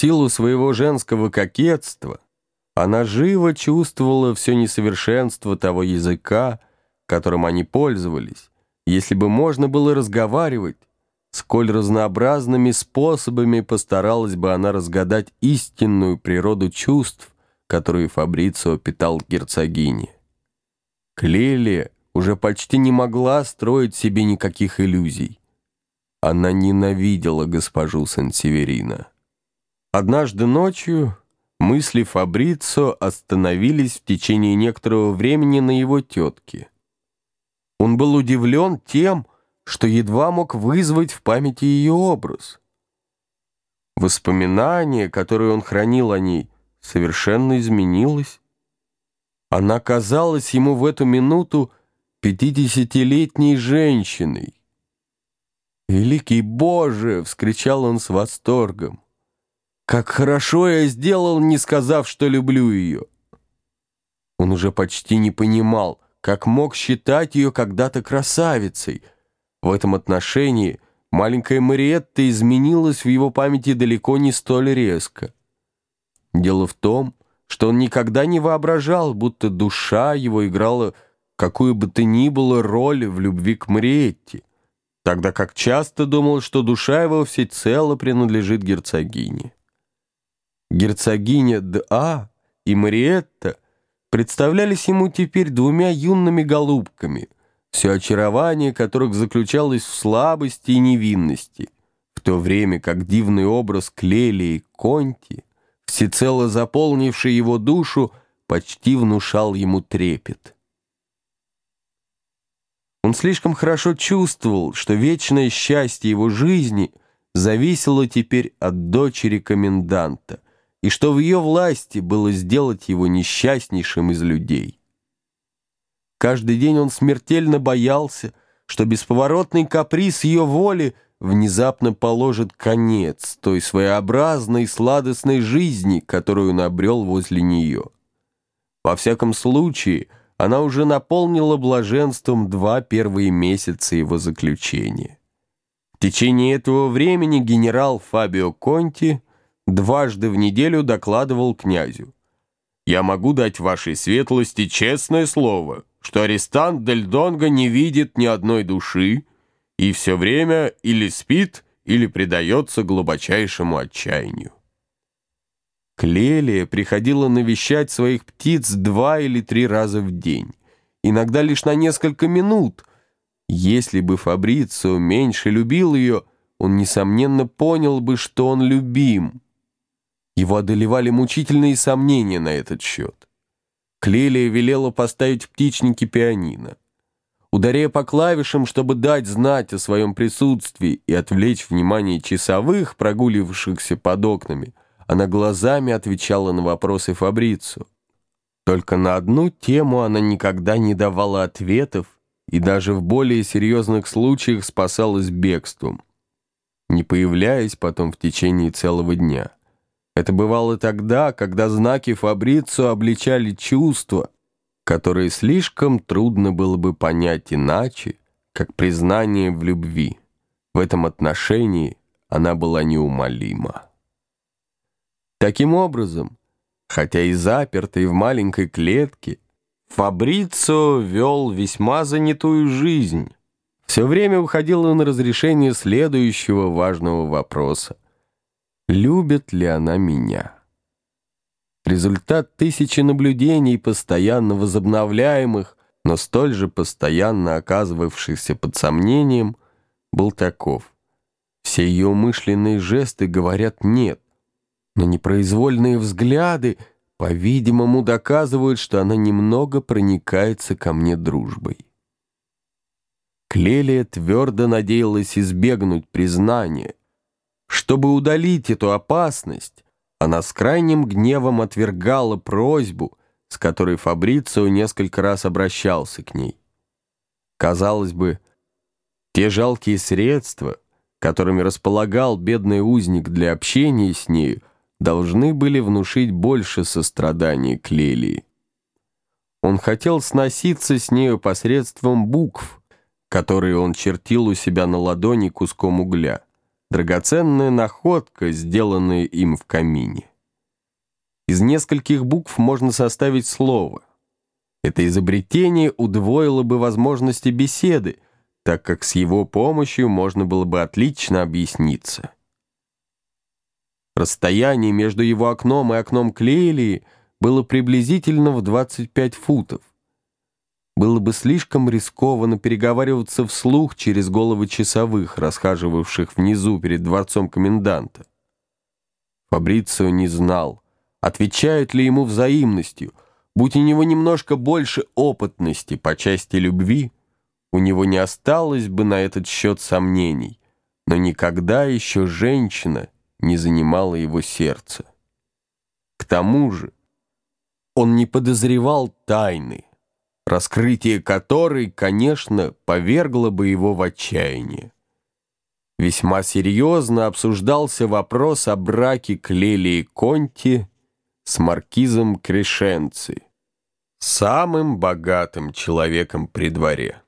силу своего женского кокетства она живо чувствовала все несовершенство того языка, которым они пользовались. Если бы можно было разговаривать, сколь разнообразными способами постаралась бы она разгадать истинную природу чувств, которые Фабрицио питал герцогине. Клелия уже почти не могла строить себе никаких иллюзий. Она ненавидела госпожу Сан-Северина. Однажды ночью мысли Фабрицо остановились в течение некоторого времени на его тетке. Он был удивлен тем, что едва мог вызвать в памяти ее образ. Воспоминание, которое он хранил о ней, совершенно изменилось. Она казалась ему в эту минуту пятидесятилетней женщиной. «Великий Боже!» — вскричал он с восторгом. «Как хорошо я сделал, не сказав, что люблю ее!» Он уже почти не понимал, как мог считать ее когда-то красавицей. В этом отношении маленькая Мариетта изменилась в его памяти далеко не столь резко. Дело в том, что он никогда не воображал, будто душа его играла какую бы то ни было роль в любви к Мариетте тогда как часто думал, что душа его всецело принадлежит герцогине. Герцогиня Д.А. и Мариетта представлялись ему теперь двумя юными голубками, все очарование которых заключалось в слабости и невинности, в то время как дивный образ Клелии Конти, всецело заполнивший его душу, почти внушал ему трепет. Он слишком хорошо чувствовал, что вечное счастье его жизни зависело теперь от дочери коменданта, и что в ее власти было сделать его несчастнейшим из людей. Каждый день он смертельно боялся, что бесповоротный каприз ее воли внезапно положит конец той своеобразной сладостной жизни, которую он обрел возле нее. Во всяком случае, она уже наполнила блаженством два первые месяца его заключения. В течение этого времени генерал Фабио Конти дважды в неделю докладывал князю. «Я могу дать вашей светлости честное слово, что арестант Дель Донго не видит ни одной души и все время или спит, или предается глубочайшему отчаянию. Клелия приходила навещать своих птиц два или три раза в день, иногда лишь на несколько минут. Если бы Фабрицио меньше любил ее, он, несомненно, понял бы, что он любим. Его одолевали мучительные сомнения на этот счет. Клелия велела поставить в птичнике пианино. Ударяя по клавишам, чтобы дать знать о своем присутствии и отвлечь внимание часовых, прогуливавшихся под окнами, она глазами отвечала на вопросы Фабрицу. Только на одну тему она никогда не давала ответов и даже в более серьезных случаях спасалась бегством, не появляясь потом в течение целого дня. Это бывало тогда, когда знаки Фабрицу обличали чувства, которые слишком трудно было бы понять иначе, как признание в любви. В этом отношении она была неумолима. Таким образом, хотя и запертый в маленькой клетке, Фабрицио вел весьма занятую жизнь. Все время уходило на разрешение следующего важного вопроса. Любит ли она меня? Результат тысячи наблюдений, постоянно возобновляемых, но столь же постоянно оказывавшихся под сомнением, был таков. Все ее умышленные жесты говорят «нет», но непроизвольные взгляды, по-видимому, доказывают, что она немного проникается ко мне дружбой. Клелия твердо надеялась избегнуть признания. Чтобы удалить эту опасность, она с крайним гневом отвергала просьбу, с которой Фабрицио несколько раз обращался к ней. Казалось бы, те жалкие средства, которыми располагал бедный узник для общения с нею, должны были внушить больше сострадания к Лелии. Он хотел сноситься с нею посредством букв, которые он чертил у себя на ладони куском угля. Драгоценная находка, сделанная им в камине. Из нескольких букв можно составить слово. Это изобретение удвоило бы возможности беседы, так как с его помощью можно было бы отлично объясниться. Расстояние между его окном и окном Клейлии было приблизительно в 25 футов. Было бы слишком рискованно переговариваться вслух через головы часовых, расхаживавших внизу перед дворцом коменданта. Фабрицио не знал, отвечают ли ему взаимностью. Будь у него немножко больше опытности по части любви, у него не осталось бы на этот счет сомнений, но никогда еще женщина не занимала его сердце. К тому же он не подозревал тайны, раскрытие которой, конечно, повергло бы его в отчаяние. Весьма серьезно обсуждался вопрос о браке Клелии Конти с маркизом Крешенци, самым богатым человеком при дворе.